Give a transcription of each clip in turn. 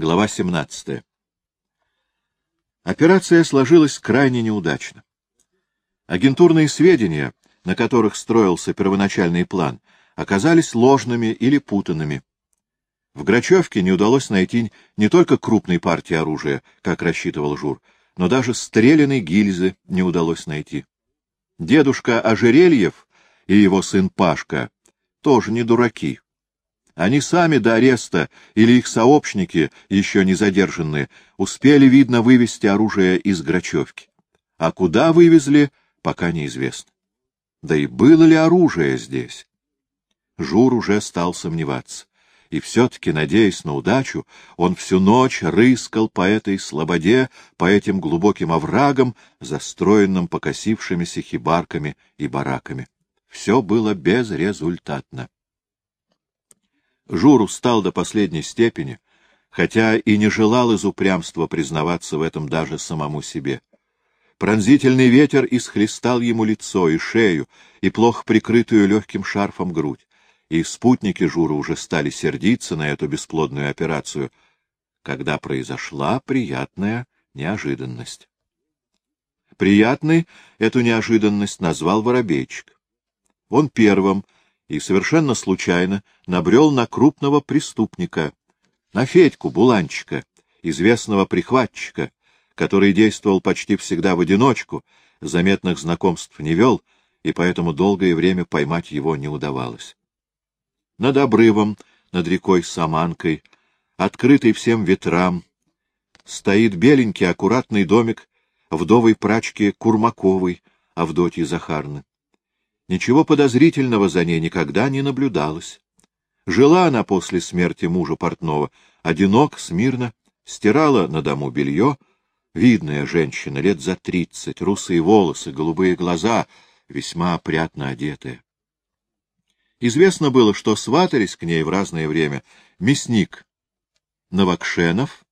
Глава 17. Операция сложилась крайне неудачно. Агентурные сведения, на которых строился первоначальный план, оказались ложными или путанными. В Грачевке не удалось найти не только крупной партии оружия, как рассчитывал Жур, но даже стреляной гильзы не удалось найти. Дедушка Ожерельев и его сын Пашка тоже не дураки. Они сами до ареста или их сообщники, еще не задержанные, успели, видно, вывести оружие из Грачевки. А куда вывезли, пока неизвестно. Да и было ли оружие здесь? Жур уже стал сомневаться. И все-таки, надеясь на удачу, он всю ночь рыскал по этой слободе, по этим глубоким оврагам, застроенным покосившимися хибарками и бараками. Все было безрезультатно. Жур устал до последней степени, хотя и не желал из упрямства признаваться в этом даже самому себе. Пронзительный ветер исхлестал ему лицо и шею, и плохо прикрытую легким шарфом грудь. И спутники Жура уже стали сердиться на эту бесплодную операцию, когда произошла приятная неожиданность. Приятной эту неожиданность назвал Воробейчик. Он первым и совершенно случайно набрел на крупного преступника, на Федьку Буланчика, известного прихватчика, который действовал почти всегда в одиночку, заметных знакомств не вел, и поэтому долгое время поймать его не удавалось. Над обрывом, над рекой Саманкой, открытый всем ветрам, стоит беленький аккуратный домик вдовой прачки Курмаковой Авдотьи Захарны. Ничего подозрительного за ней никогда не наблюдалось. Жила она после смерти мужа портного, одинок, смирно, стирала на дому белье, видная женщина, лет за тридцать, русые волосы, голубые глаза, весьма опрятно одетая. Известно было, что сватались к ней в разное время мясник Новокшенов,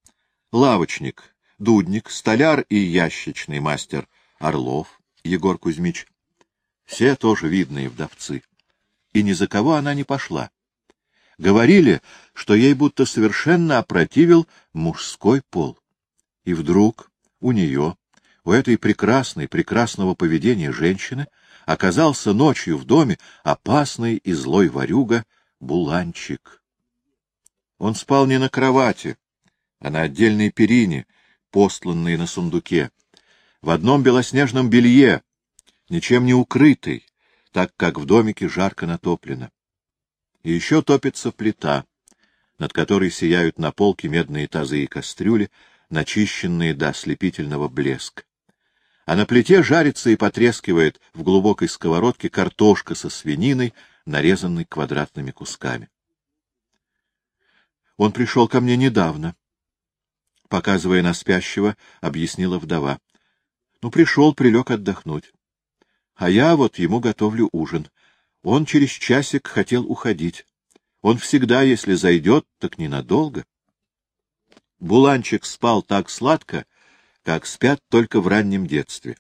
лавочник, дудник, столяр и ящичный мастер Орлов Егор Кузьмич, все тоже видные вдовцы. И ни за кого она не пошла. Говорили, что ей будто совершенно опротивил мужской пол. И вдруг у нее, у этой прекрасной, прекрасного поведения женщины, оказался ночью в доме опасный и злой ворюга Буланчик. Он спал не на кровати, а на отдельной перине, постланной на сундуке, в одном белоснежном белье, ничем не укрытый, так как в домике жарко натоплено. И еще топится плита, над которой сияют на полке медные тазы и кастрюли, начищенные до ослепительного блеска. А на плите жарится и потрескивает в глубокой сковородке картошка со свининой, нарезанной квадратными кусками. Он пришел ко мне недавно. Показывая на спящего, объяснила вдова. Ну, пришел, прилег отдохнуть. А я вот ему готовлю ужин. Он через часик хотел уходить. Он всегда, если зайдет, так ненадолго. Буланчик спал так сладко, как спят только в раннем детстве,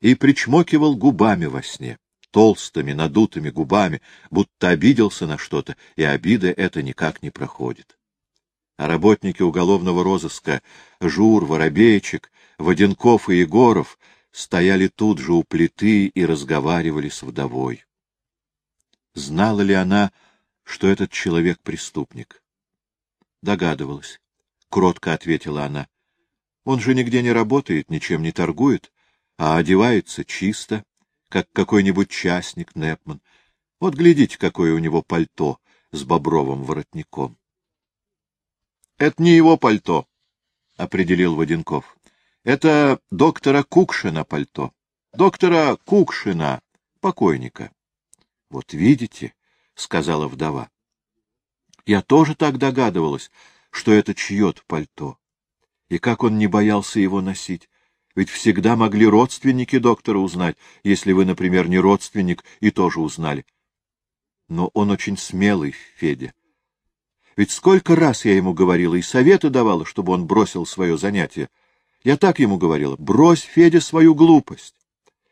и причмокивал губами во сне, толстыми, надутыми губами, будто обиделся на что-то, и обида эта никак не проходит. А работники уголовного розыска Жур, Воробейчик, Воденков и Егоров стояли тут же у плиты и разговаривали с вдовой. Знала ли она, что этот человек преступник? Догадывалась. Кротко ответила она. Он же нигде не работает, ничем не торгует, а одевается чисто, как какой-нибудь частник Непман. Вот глядите, какое у него пальто с бобровым воротником. — Это не его пальто, — определил Воденков. Это доктора Кукшина пальто. Доктора Кукшина, покойника. — Вот видите, — сказала вдова. Я тоже так догадывалась, что это чье-то пальто. И как он не боялся его носить. Ведь всегда могли родственники доктора узнать, если вы, например, не родственник, и тоже узнали. Но он очень смелый, Федя. Ведь сколько раз я ему говорила и советы давала, чтобы он бросил свое занятие. Я так ему говорила, брось, Федя, свою глупость,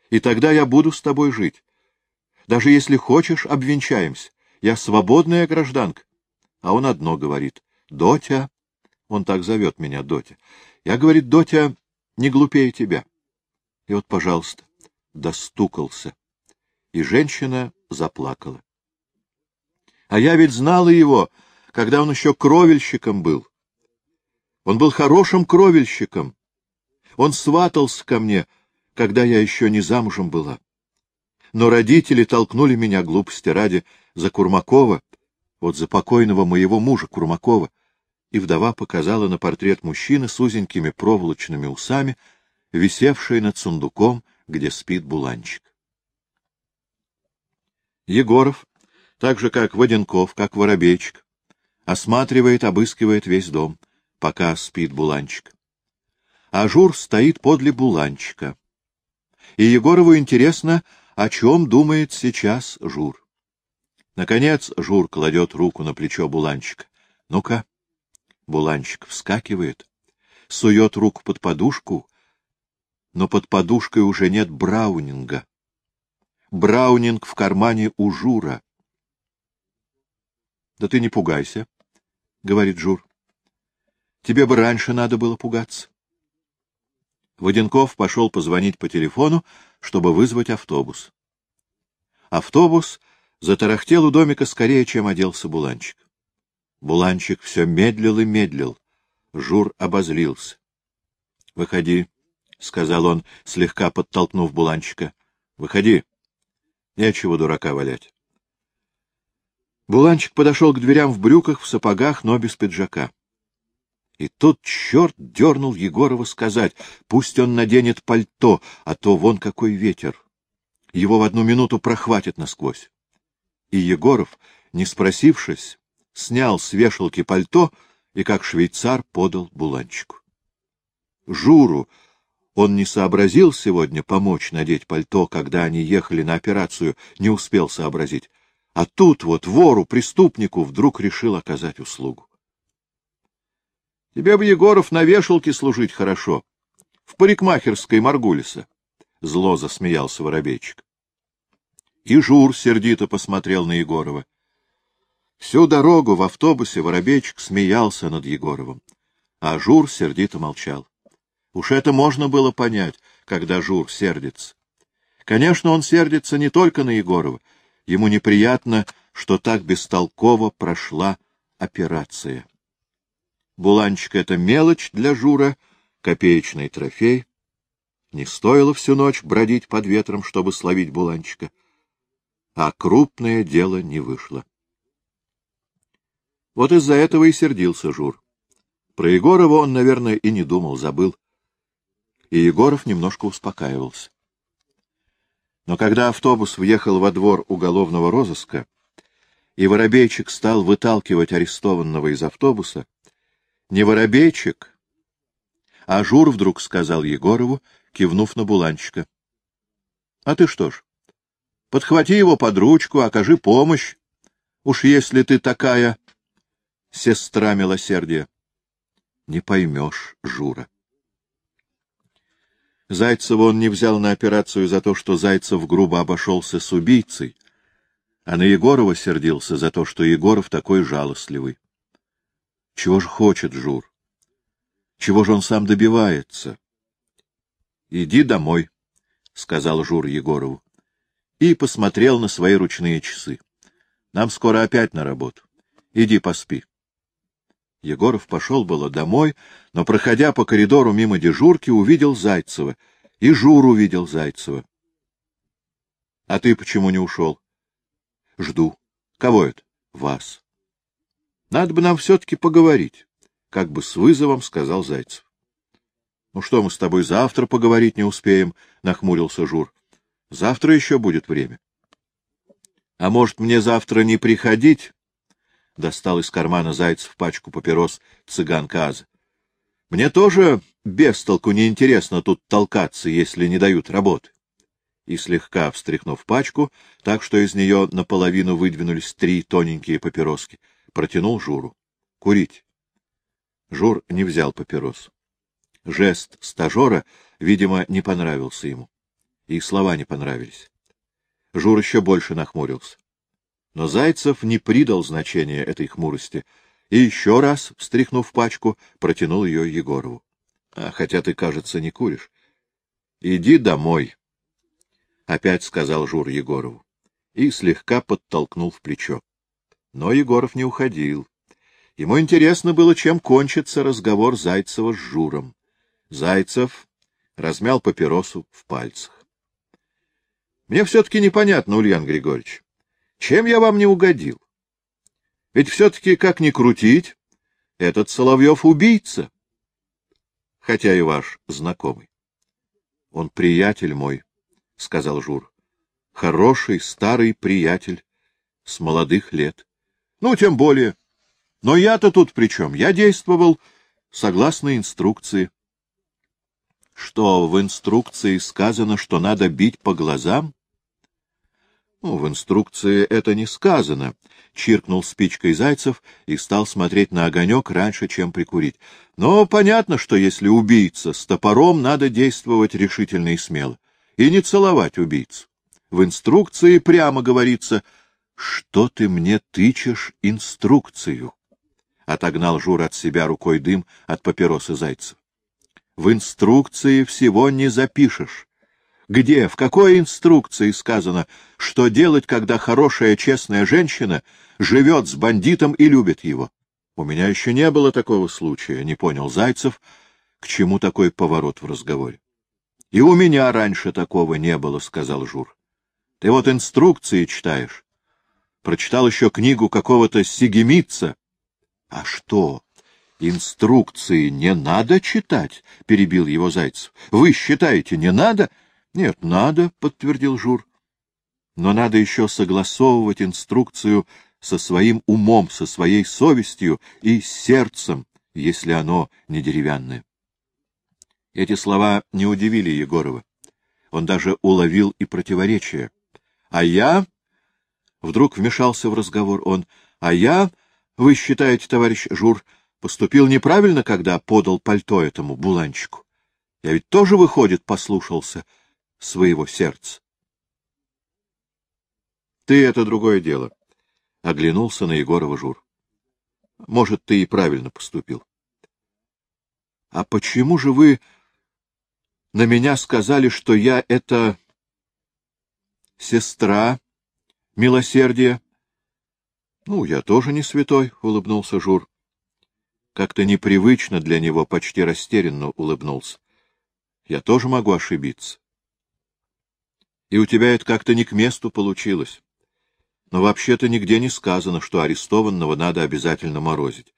и тогда я буду с тобой жить. Даже если хочешь, обвенчаемся. Я свободная гражданка. А он одно говорит. Дотя, Он так зовет меня, Дотя. Я, говорит, Дотя, не глупее тебя. И вот, пожалуйста, достукался. И женщина заплакала. А я ведь знала его, когда он еще кровельщиком был. Он был хорошим кровельщиком. Он сватался ко мне, когда я еще не замужем была. Но родители толкнули меня, глупости ради, за Курмакова, вот за покойного моего мужа Курмакова, и вдова показала на портрет мужчины с узенькими проволочными усами, висевший над сундуком, где спит буланчик. Егоров, так же как Воденков, как Воробейчик, осматривает, обыскивает весь дом, пока спит буланчик. А Жур стоит подле буланчика. И Егорову интересно, о чем думает сейчас Жур. Наконец Жур кладет руку на плечо буланчика. Ну-ка. Буланчик вскакивает, сует руку под подушку, но под подушкой уже нет Браунинга. Браунинг в кармане у Жура. — Да ты не пугайся, — говорит Жур. — Тебе бы раньше надо было пугаться. Воденков пошел позвонить по телефону, чтобы вызвать автобус. Автобус затарахтел у домика скорее, чем оделся Буланчик. Буланчик все медлил и медлил. Жур обозлился. — Выходи, — сказал он, слегка подтолкнув Буланчика. — Выходи. Нечего дурака валять. Буланчик подошел к дверям в брюках, в сапогах, но без пиджака. И тут черт дернул Егорова сказать, пусть он наденет пальто, а то вон какой ветер. Его в одну минуту прохватит насквозь. И Егоров, не спросившись, снял с вешалки пальто и, как швейцар, подал Буланчику. Журу он не сообразил сегодня помочь надеть пальто, когда они ехали на операцию, не успел сообразить. А тут вот вору, преступнику вдруг решил оказать услугу. — Тебе бы, Егоров, на вешалке служить хорошо. В парикмахерской Маргулиса. Зло засмеялся воробейчик. И Жур сердито посмотрел на Егорова. Всю дорогу в автобусе воробейчик смеялся над Егоровым, а Жур сердито молчал. Уж это можно было понять, когда Жур сердится. Конечно, он сердится не только на Егорова. Ему неприятно, что так бестолково прошла операция. Буланчик — это мелочь для Жура, копеечный трофей. Не стоило всю ночь бродить под ветром, чтобы словить Буланчика. А крупное дело не вышло. Вот из-за этого и сердился Жур. Про Егорова он, наверное, и не думал, забыл и Егоров немножко успокаивался. Но когда автобус въехал во двор уголовного розыска, и Воробейчик стал выталкивать арестованного из автобуса, не Воробейчик, а Жур вдруг сказал Егорову, кивнув на Буланчика. — А ты что ж, подхвати его под ручку, окажи помощь, уж если ты такая сестра милосердия. Не поймешь, Жура. Зайцева он не взял на операцию за то, что Зайцев грубо обошелся с убийцей, а на Егорова сердился за то, что Егоров такой жалостливый. Чего же хочет Жур? Чего же он сам добивается? — Иди домой, — сказал Жур Егорову, и посмотрел на свои ручные часы. — Нам скоро опять на работу. Иди поспи. Егоров пошел было домой, но, проходя по коридору мимо дежурки, увидел Зайцева. И Жур увидел Зайцева. — А ты почему не ушел? — Жду. — Кого это? — Вас. — Надо бы нам все-таки поговорить, — как бы с вызовом сказал Зайцев. — Ну что, мы с тобой завтра поговорить не успеем, — нахмурился Жур. — Завтра еще будет время. — А может, мне завтра не приходить? достал из кармана Зайцев пачку папирос цыганка Аза. — Мне тоже без толку неинтересно тут толкаться, если не дают работы. И слегка встряхнув пачку, так что из нее наполовину выдвинулись три тоненькие папироски, протянул Журу. — Курить. Жур не взял папирос. Жест стажера, видимо, не понравился ему. И слова не понравились. Жур еще больше нахмурился. Но Зайцев не придал значения этой хмурости и еще раз, встряхнув пачку, протянул ее Егорову. — А хотя ты, кажется, не куришь. — Иди домой, — опять сказал Жур Егорову и слегка подтолкнул в плечо. Но Егоров не уходил. Ему интересно было, чем кончится разговор Зайцева с Журом. Зайцев размял папиросу в пальцах. — Мне все-таки непонятно, Ульян Григорьевич, чем я вам не угодил? Ведь все-таки, как ни крутить, этот Соловьев убийца, хотя и ваш знакомый. — Он приятель мой, — сказал Жур. — Хороший старый приятель с молодых лет. — Ну, тем более. Но я-то тут при чем? Я действовал согласно инструкции. — Что, в инструкции сказано, что надо бить по глазам? — Ну, в инструкции это не сказано, — чиркнул спичкой Зайцев и стал смотреть на огонек раньше, чем прикурить. — Но понятно, что если убийца с топором, надо действовать решительно и смело. И не целовать убийцу. В инструкции прямо говорится, что ты мне тычешь инструкцию. — отогнал Жур от себя рукой дым от папиросы Зайцев. — В инструкции всего не запишешь. Где, в какой инструкции сказано, что делать, когда хорошая, честная женщина живет с бандитом и любит его? У меня еще не было такого случая, не понял Зайцев, к чему такой поворот в разговоре. — И у меня раньше такого не было, — сказал Жур. — Ты вот инструкции читаешь. Прочитал еще книгу какого-то Сигемица, — А что, инструкции не надо читать? — перебил его Зайцев. — Вы считаете, не надо? — Нет, надо, — подтвердил Жур. Но надо еще согласовывать инструкцию со своим умом, со своей совестью и сердцем, если оно не деревянное. Эти слова не удивили Егорова. Он даже уловил и противоречие. — А я... — вдруг вмешался в разговор он. — А я вы считаете, товарищ Жур, поступил неправильно, когда подал пальто этому буланчику? Я ведь тоже, выходит, послушался своего сердца. — Ты — это другое дело, — оглянулся на Егорова Жур. — Может, ты и правильно поступил. — А почему же вы на меня сказали, что я — это сестра милосердия? — Ну, я тоже не святой, — улыбнулся Жур. Как-то непривычно для него, почти растерянно улыбнулся. — Я тоже могу ошибиться. И у тебя это как-то не к месту получилось. Но вообще-то нигде не сказано, что арестованного надо обязательно морозить.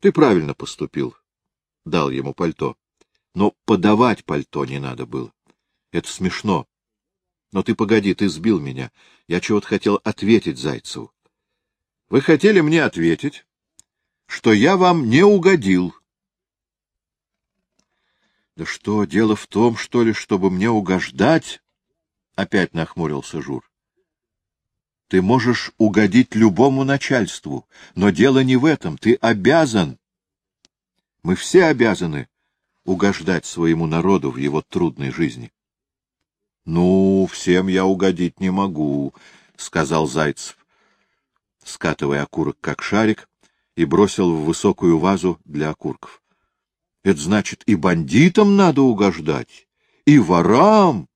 Ты правильно поступил. Дал ему пальто. Но подавать пальто не надо было. Это смешно. Но ты погоди, ты сбил меня. Я чего-то хотел ответить Зайцеву. Вы хотели мне ответить, что я вам не угодил. Да что, дело в том, что ли, чтобы мне угождать? Опять нахмурился Жур. Ты можешь угодить любому начальству, но дело не в этом, ты обязан. Мы все обязаны угождать своему народу в его трудной жизни. — Ну, всем я угодить не могу, — сказал Зайцев скатывая окурок как шарик, и бросил в высокую вазу для окурков. — Это значит, и бандитам надо угождать, и ворам.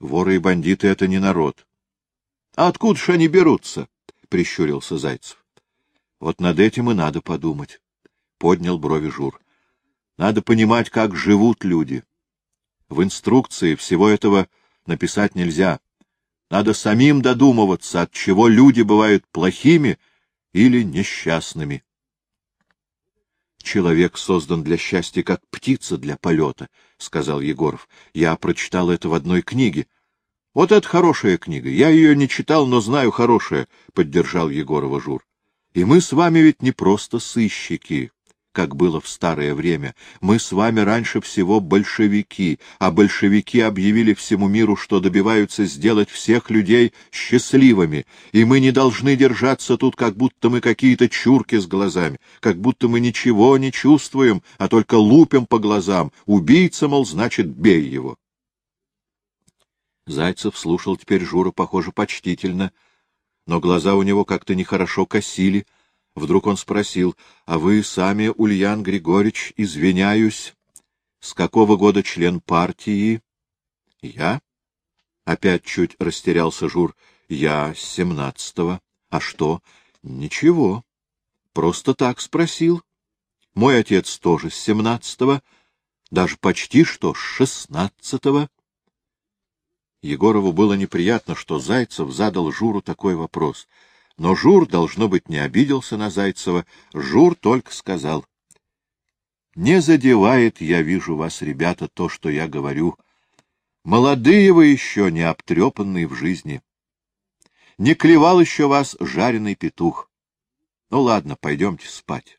Воры и бандиты — это не народ. — А откуда ж они берутся? — прищурился Зайцев. — Вот над этим и надо подумать, — поднял брови Жур. — Надо понимать, как живут люди. В инструкции всего этого написать нельзя. Надо самим додумываться, от чего люди бывают плохими или несчастными. Человек создан для счастья, как птица для полета, — сказал Егоров. Я прочитал это в одной книге. — Вот это хорошая книга. Я ее не читал, но знаю хорошая, — поддержал Егорова Жур. — И мы с вами ведь не просто сыщики как было в старое время. Мы с вами раньше всего большевики, а большевики объявили всему миру, что добиваются сделать всех людей счастливыми, и мы не должны держаться тут, как будто мы какие-то чурки с глазами, как будто мы ничего не чувствуем, а только лупим по глазам. Убийца, мол, значит, бей его. Зайцев слушал теперь Жура, похоже, почтительно, но глаза у него как-то нехорошо косили, Вдруг он спросил, — А вы сами, Ульян Григорьевич, извиняюсь, с какого года член партии? — Я? — опять чуть растерялся Жур. — Я с семнадцатого. — А что? — Ничего. Просто так спросил. Мой отец тоже с семнадцатого, даже почти что с шестнадцатого. Егорову было неприятно, что Зайцев задал Журу такой вопрос. Но Жур, должно быть, не обиделся на Зайцева. Жур только сказал. — Не задевает, я вижу вас, ребята, то, что я говорю. Молодые вы еще, не обтрепанные в жизни. Не клевал еще вас жареный петух. Ну ладно, пойдемте спать.